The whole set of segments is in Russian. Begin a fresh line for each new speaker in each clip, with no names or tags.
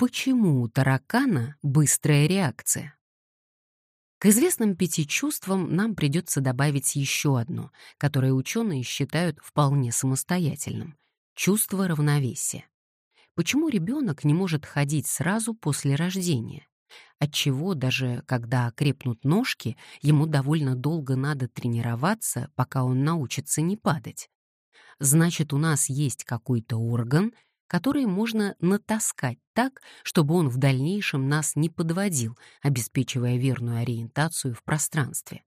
Почему у таракана быстрая реакция? К известным пяти чувствам нам придется добавить еще одно, которое ученые считают вполне самостоятельным — чувство равновесия. Почему ребенок не может ходить сразу после рождения? Отчего даже когда окрепнут ножки, ему довольно долго надо тренироваться, пока он научится не падать? Значит, у нас есть какой-то орган — которые можно натаскать так, чтобы он в дальнейшем нас не подводил, обеспечивая верную ориентацию в пространстве.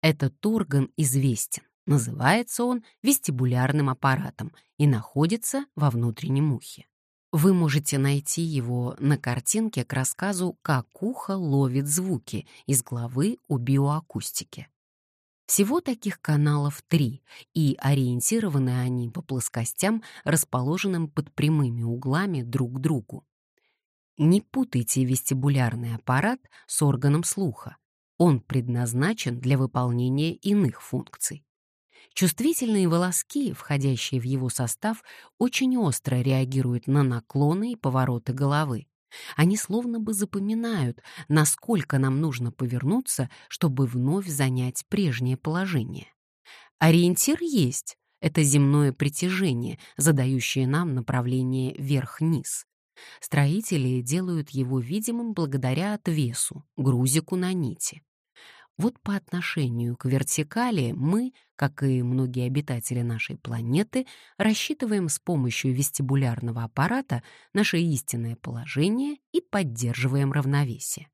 Этот орган известен. Называется он вестибулярным аппаратом и находится во внутреннем ухе. Вы можете найти его на картинке к рассказу «Как ухо ловит звуки» из главы о биоакустике. Всего таких каналов три, и ориентированы они по плоскостям, расположенным под прямыми углами друг к другу. Не путайте вестибулярный аппарат с органом слуха. Он предназначен для выполнения иных функций. Чувствительные волоски, входящие в его состав, очень остро реагируют на наклоны и повороты головы. Они словно бы запоминают, насколько нам нужно повернуться, чтобы вновь занять прежнее положение. Ориентир есть — это земное притяжение, задающее нам направление вверх-вниз. Строители делают его видимым благодаря отвесу, грузику на нити. Вот по отношению к вертикали мы, как и многие обитатели нашей планеты, рассчитываем с помощью вестибулярного аппарата наше истинное положение и поддерживаем равновесие.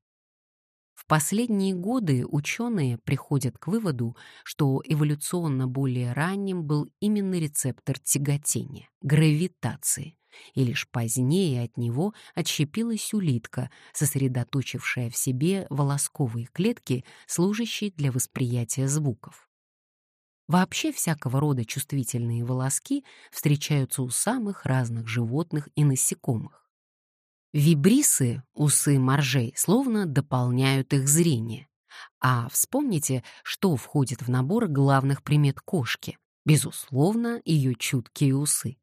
В последние годы ученые приходят к выводу, что эволюционно более ранним был именно рецептор тяготения, гравитации, и лишь позднее от него отщепилась улитка, сосредоточившая в себе волосковые клетки, служащие для восприятия звуков. Вообще всякого рода чувствительные волоски встречаются у самых разных животных и насекомых. Вибрисы, усы моржей, словно дополняют их зрение. А вспомните, что входит в набор главных примет кошки. Безусловно, ее чуткие усы.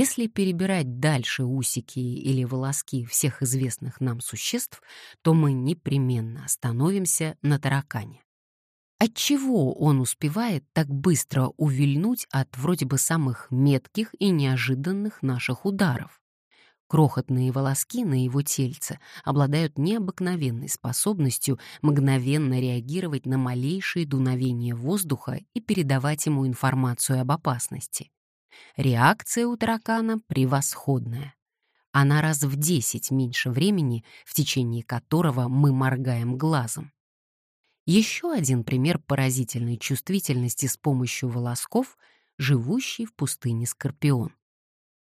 Если перебирать дальше усики или волоски всех известных нам существ, то мы непременно остановимся на таракане. Отчего он успевает так быстро увильнуть от вроде бы самых метких и неожиданных наших ударов? Крохотные волоски на его тельце обладают необыкновенной способностью мгновенно реагировать на малейшие дуновения воздуха и передавать ему информацию об опасности. Реакция у таракана превосходная. Она раз в десять меньше времени, в течение которого мы моргаем глазом. Еще один пример поразительной чувствительности с помощью волосков — живущий в пустыне скорпион.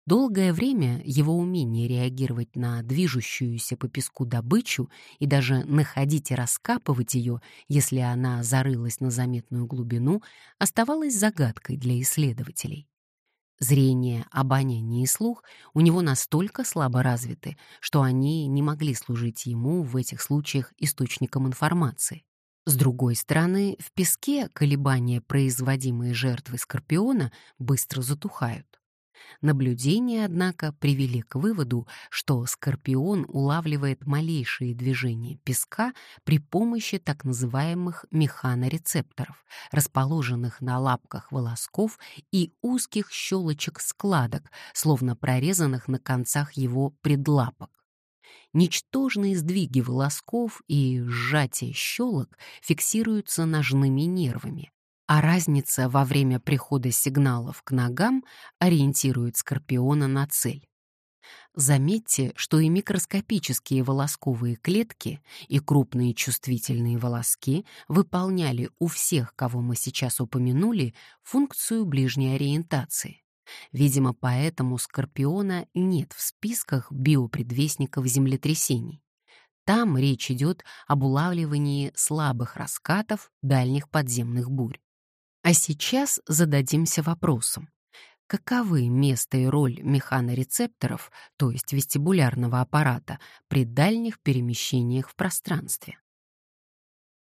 Долгое время его умение реагировать на движущуюся по песку добычу и даже находить и раскапывать ее, если она зарылась на заметную глубину, оставалось загадкой для исследователей. Зрение, обоняние и слух у него настолько слабо развиты, что они не могли служить ему в этих случаях источником информации. С другой стороны, в песке колебания, производимые жертвой скорпиона, быстро затухают. Наблюдения, однако, привели к выводу, что скорпион улавливает малейшие движения песка при помощи так называемых механорецепторов, расположенных на лапках волосков и узких щелочек-складок, словно прорезанных на концах его предлапок. Ничтожные сдвиги волосков и сжатие щелок фиксируются ножными нервами, а разница во время прихода сигналов к ногам ориентирует скорпиона на цель. Заметьте, что и микроскопические волосковые клетки, и крупные чувствительные волоски выполняли у всех, кого мы сейчас упомянули, функцию ближней ориентации. Видимо, поэтому скорпиона нет в списках биопредвестников землетрясений. Там речь идет об улавливании слабых раскатов дальних подземных бурь. А сейчас зададимся вопросом. Каковы место и роль механорецепторов, то есть вестибулярного аппарата, при дальних перемещениях в пространстве?